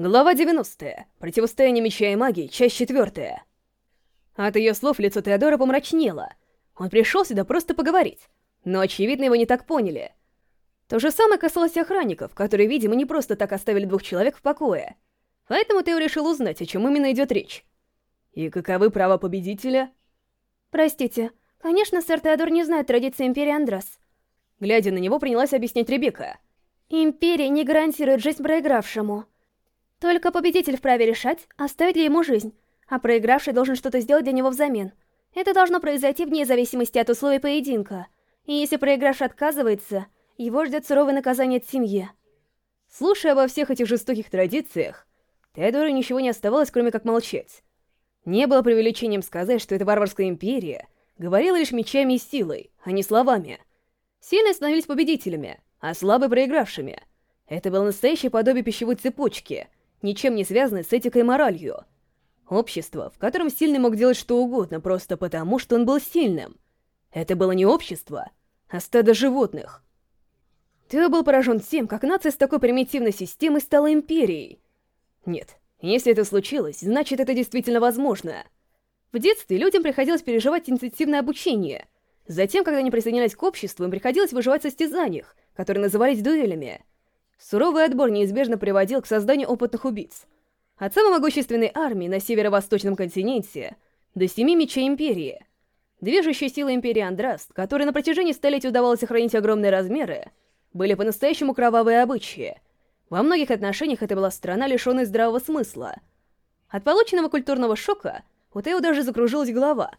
Глава 90. Противостояние меча и магии, часть 4. От ее слов лицо Теодора помрачнело. Он пришел сюда просто поговорить, но, очевидно, его не так поняли. То же самое касалось охранников, которые, видимо, не просто так оставили двух человек в покое. Поэтому Тео решил узнать, о чем именно идет речь. И каковы права победителя? Простите, конечно, сэр Теодор не знает традиции Империи Андрас. Глядя на него, принялась объяснять Ребекка. Империя не гарантирует жизнь проигравшему. Только победитель вправе решать, оставить ли ему жизнь, а проигравший должен что-то сделать для него взамен. Это должно произойти вне зависимости от условий поединка. И если проигравший отказывается, его ждет суровое наказание от семьи. Слушая обо всех этих жестоких традициях, Теодору ничего не оставалось, кроме как молчать. Не было преувеличением сказать, что эта варварская империя говорила лишь мечами и силой, а не словами. Сильные становились победителями, а слабые — проигравшими. Это было настоящее подобие пищевой цепочки — ничем не связаны с этикой и моралью. Общество, в котором сильный мог делать что угодно просто потому, что он был сильным. Это было не общество, а стадо животных. Ты был поражен тем, как нация с такой примитивной системой стала империей. Нет, если это случилось, значит это действительно возможно. В детстве людям приходилось переживать интенсивное обучение. Затем, когда они присоединялись к обществу, им приходилось выживать в состязаниях, которые назывались дуэлями — Суровый отбор неизбежно приводил к созданию опытных убийц. От самой могущественной армии на северо-восточном континенте до семи мечей Империи. Движущие силы Империи Андраст, которой на протяжении столетий удавалось сохранить огромные размеры, были по-настоящему кровавые обычаи. Во многих отношениях это была страна, лишенная здравого смысла. От полученного культурного шока у Тео даже закружилась голова.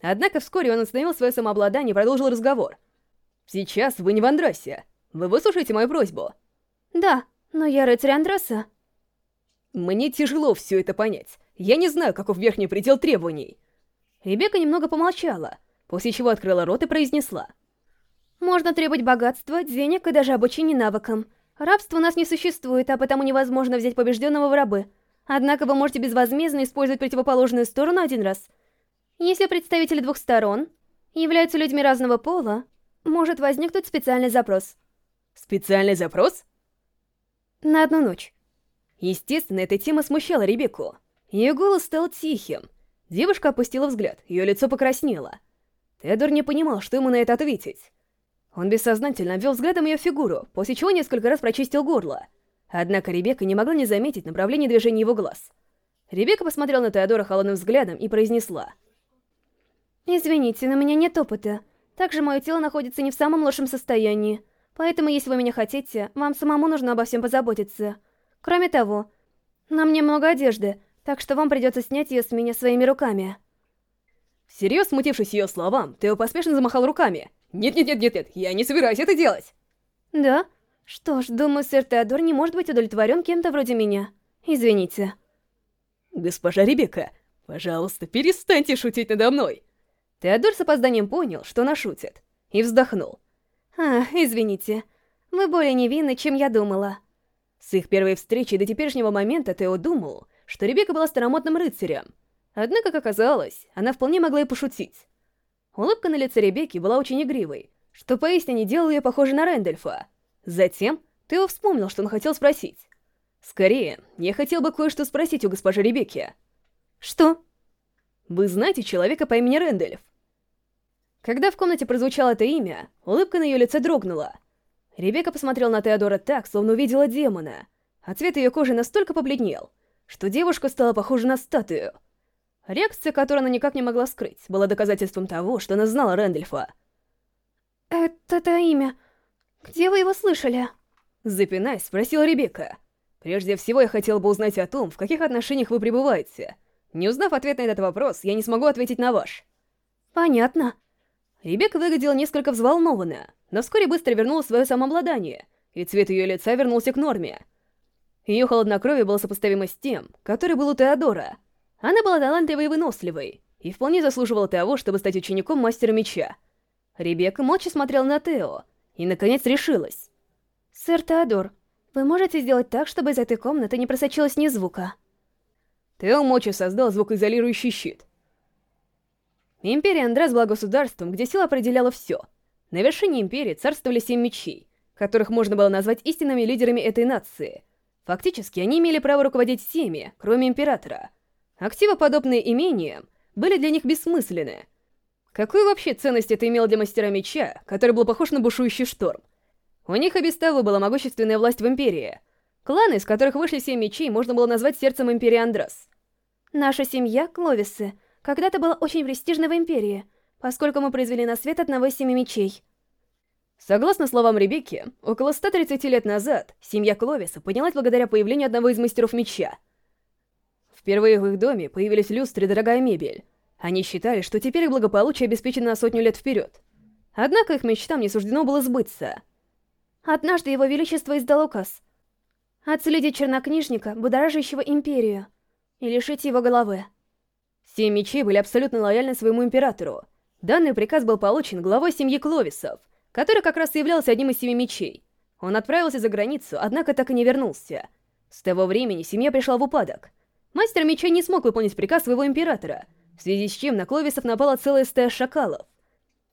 Однако вскоре он остановил свое самообладание и продолжил разговор. «Сейчас вы не в Андрасе. Вы выслушаете мою просьбу?» Да, но я рыцарь Андраса. Мне тяжело все это понять. Я не знаю, каков верхний предел требований. Ребекка немного помолчала, после чего открыла рот и произнесла. Можно требовать богатства, денег и даже обучения навыкам. Рабства у нас не существует, а потому невозможно взять побежденного в рабы. Однако вы можете безвозмездно использовать противоположную сторону один раз. Если представители двух сторон являются людьми разного пола, может возникнуть специальный запрос. Специальный запрос? На одну ночь. Естественно, эта тема смущала Ребекку. Ее голос стал тихим. Девушка опустила взгляд, ее лицо покраснело. Тедор не понимал, что ему на это ответить. Он бессознательно обвел взглядом ее фигуру, после чего несколько раз прочистил горло. Однако Ребекка не могла не заметить направление движения его глаз. Ребекка посмотрела на Теодора холодным взглядом и произнесла. «Извините, но у меня нет опыта. Также мое тело находится не в самом лучшем состоянии. Поэтому, если вы меня хотите, вам самому нужно обо всем позаботиться. Кроме того, на мне много одежды, так что вам придется снять ее с меня своими руками. Всерьез смутившись ее словам, Тео поспешно замахал руками. «Нет-нет-нет-нет, я не собираюсь это делать!» «Да? Что ж, думаю, сэр Теодор не может быть удовлетворен кем-то вроде меня. Извините». «Госпожа Ребекка, пожалуйста, перестаньте шутить надо мной!» Теодор с опозданием понял, что она шутит, и вздохнул. А, извините. Вы более невинны, чем я думала. С их первой встречи до теперешнего момента Тео думал, что Ребекка была старомодным рыцарем. Однако, как оказалось, она вполне могла и пошутить. Улыбка на лице Ребекки была очень игривой, что поистине делало ее похожей на Рэндольфа. Затем Тео вспомнил, что он хотел спросить. «Скорее, я хотел бы кое-что спросить у госпожи Ребекки». «Что?» «Вы знаете человека по имени Рэндольф?» Когда в комнате прозвучало это имя, улыбка на ее лице дрогнула. Ребекка посмотрела на Теодора так, словно увидела демона, а цвет ее кожи настолько побледнел, что девушка стала похожа на статую. Реакция, которую она никак не могла скрыть, была доказательством того, что она знала Рэндольфа. «Это-то имя. Где вы его слышали?» Запинаясь, спросила Ребекка. «Прежде всего, я хотел бы узнать о том, в каких отношениях вы пребываете. Не узнав ответ на этот вопрос, я не смогу ответить на ваш». «Понятно», Ребекка выглядела несколько взволнованно, но вскоре быстро вернула свое самообладание, и цвет ее лица вернулся к норме. Ее холоднокровие было сопоставимо с тем, который был у Теодора. Она была талантливой и выносливой, и вполне заслуживала того, чтобы стать учеником мастера меча. Ребекка молча смотрела на Тео, и, наконец, решилась. «Сэр Теодор, вы можете сделать так, чтобы из этой комнаты не просочилось ни звука?» Тео молча создал звукоизолирующий щит — Империя Андрес была государством, где сила определяла все. На вершине империи царствовали семь мечей, которых можно было назвать истинными лидерами этой нации. Фактически, они имели право руководить всеми, кроме Императора. Активы, подобные имениям, были для них бессмысленны. Какую вообще ценность это имело для Мастера Меча, который был похож на бушующий шторм? У них и без того была могущественная власть в Империи. Кланы, из которых вышли семь мечей, можно было назвать сердцем Империи Андрас. Наша семья, Кловисы, когда-то была очень престижной в Империи, поскольку мы произвели на свет одного из семи мечей. Согласно словам Ребекки, около 130 лет назад семья Кловиса поднялась благодаря появлению одного из мастеров меча. Впервые в их доме появились люстры и дорогая мебель. Они считали, что теперь их благополучие обеспечено на сотню лет вперед. Однако их мечтам не суждено было сбыться. Однажды его величество издал указ отследить чернокнижника, будоражащего империю, и лишить его головы. Семь мечей были абсолютно лояльны своему императору. Данный приказ был получен главой семьи Кловисов — который как раз и являлся одним из семи мечей. Он отправился за границу, однако так и не вернулся. С того времени семья пришла в упадок. Мастер мечей не смог выполнить приказ своего императора, в связи с чем на Кловисов напала целая стая шакалов.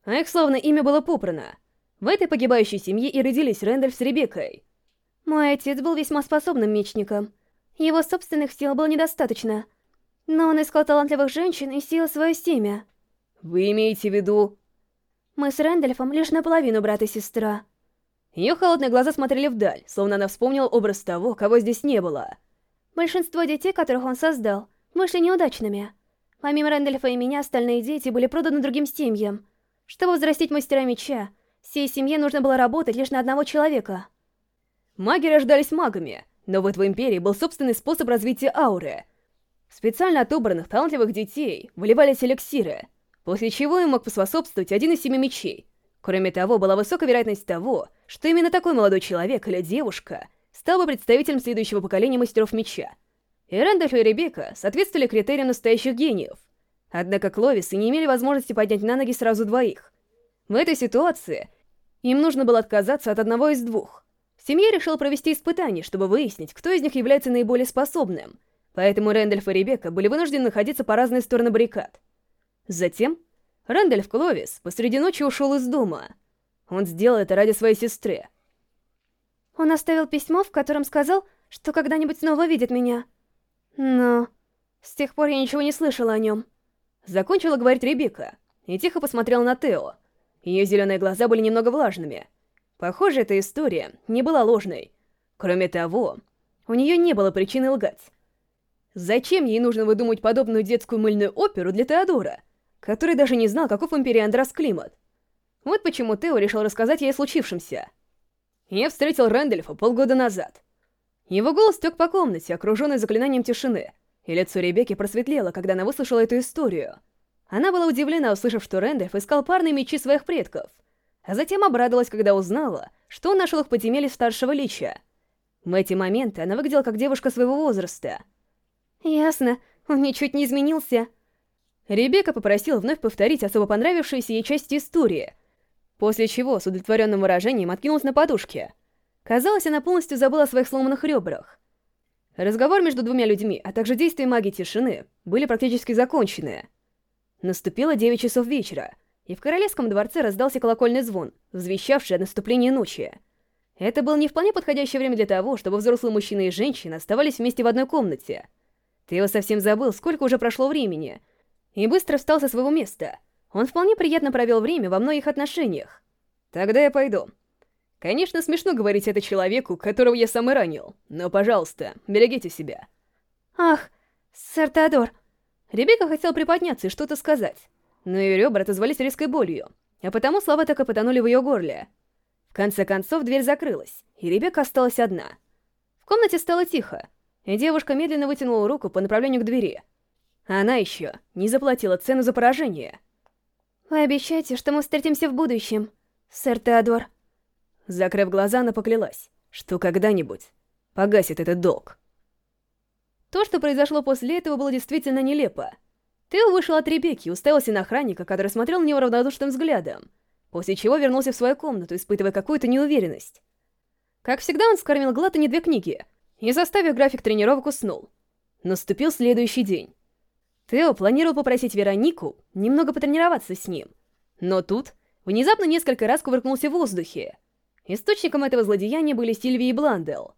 А их словно имя было попрано. В этой погибающей семье и родились Рэндальф с Ребеккой. Мой отец был весьма способным мечником. Его собственных сил было недостаточно. Но он искал талантливых женщин и сил свое семя. Вы имеете в виду мы с Рэндальфом лишь наполовину брат и сестра. Ее холодные глаза смотрели вдаль, словно она вспомнила образ того, кого здесь не было. Большинство детей, которых он создал, вышли неудачными. Помимо Рэндальфа и меня, остальные дети были проданы другим семьям. Чтобы взрастить мастера меча, всей семье нужно было работать лишь на одного человека. Маги рождались магами, но вот в Империи был собственный способ развития ауры. В специально отобранных талантливых детей выливались эликсиры — после чего им мог поспособствовать один из семи мечей. Кроме того, была высокая вероятность того, что именно такой молодой человек или девушка стал бы представителем следующего поколения мастеров меча. И Рэндальф и Ребекка соответствовали критериям настоящих гениев. Однако Кловисы не имели возможности поднять на ноги сразу двоих. В этой ситуации им нужно было отказаться от одного из двух. Семья решила провести испытание, чтобы выяснить, кто из них является наиболее способным. Поэтому Рэндальф и Ребекка были вынуждены находиться по разные стороны баррикад. Затем Рэндальф Кловис посреди ночи ушел из дома. Он сделал это ради своей сестры. Он оставил письмо, в котором сказал, что когда-нибудь снова видит меня. Но с тех пор я ничего не слышала о нем. Закончила говорить Ребекка и тихо посмотрела на Тео. Ее зеленые глаза были немного влажными. Похоже, эта история не была ложной. Кроме того, у нее не было причины лгать. Зачем ей нужно выдумать подобную детскую мыльную оперу для Теодора? который даже не знал, каков в Империи Андрас климат. Вот почему Тео решил рассказать ей о случившемся. Я встретил Рэндальфа полгода назад. Его голос тек по комнате, окруженный заклинанием тишины, и лицо Ребекки просветлело, когда она выслушала эту историю. Она была удивлена, услышав, что Рэндальф искал парные мечи своих предков, а затем обрадовалась, когда узнала, что он нашел их в подземелье старшего лича. В эти моменты она выглядела как девушка своего возраста. «Ясно, он ничуть не изменился», Ребекка попросила вновь повторить особо понравившуюся ей часть истории, после чего с удовлетворенным выражением откинулась на подушке. Казалось, она полностью забыла о своих сломанных ребрах. Разговор между двумя людьми, а также действия магии тишины, были практически закончены. Наступило 9 часов вечера, и в королевском дворце раздался колокольный звон, возвещавший о наступлении ночи. Это было не вполне подходящее время для того, чтобы взрослые мужчины и женщины оставались вместе в одной комнате. Тео совсем забыл, сколько уже прошло времени — и быстро встал со своего места. Он вполне приятно провел время во многих отношениях. Тогда я пойду. Конечно, смешно говорить это человеку, которого я сам и ранил, но, пожалуйста, берегите себя. Ах, сэр Теодор. Ребекка хотела приподняться и что-то сказать, но ее ребра отозвались резкой болью, а потому слова так и потонули в ее горле. В конце концов, дверь закрылась, и Ребекка осталась одна. В комнате стало тихо, и девушка медленно вытянула руку по направлению к двери — она еще не заплатила цену за поражение. Вы обещаете, что мы встретимся в будущем, сэр Теодор? Закрыв глаза, она поклялась, что когда-нибудь погасит этот долг. То, что произошло после этого, было действительно нелепо. Тео вышел от Ребекки и уставился на охранника, который смотрел на него равнодушным взглядом, после чего вернулся в свою комнату, испытывая какую-то неуверенность. Как всегда, он скормил Глаттани две книги и, заставив график тренировок, уснул. Наступил следующий день. Тео планировал попросить Веронику немного потренироваться с ним. Но тут внезапно несколько раз кувыркнулся в воздухе. Источником этого злодеяния были Сильвия и Бландел.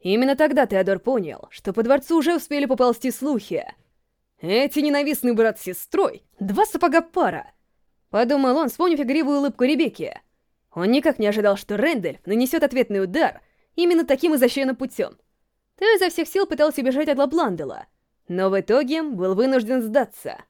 Именно тогда Теодор понял, что по дворцу уже успели поползти слухи. Эти ненавистный брат с сестрой — два сапога пара. Подумал он, вспомнив игривую улыбку Ребекки. Он никак не ожидал, что Рэндальф нанесет ответный удар именно таким изощренным путем. Тео изо всех сил пытался бежать от Лапландела, но в итоге был вынужден сдаться —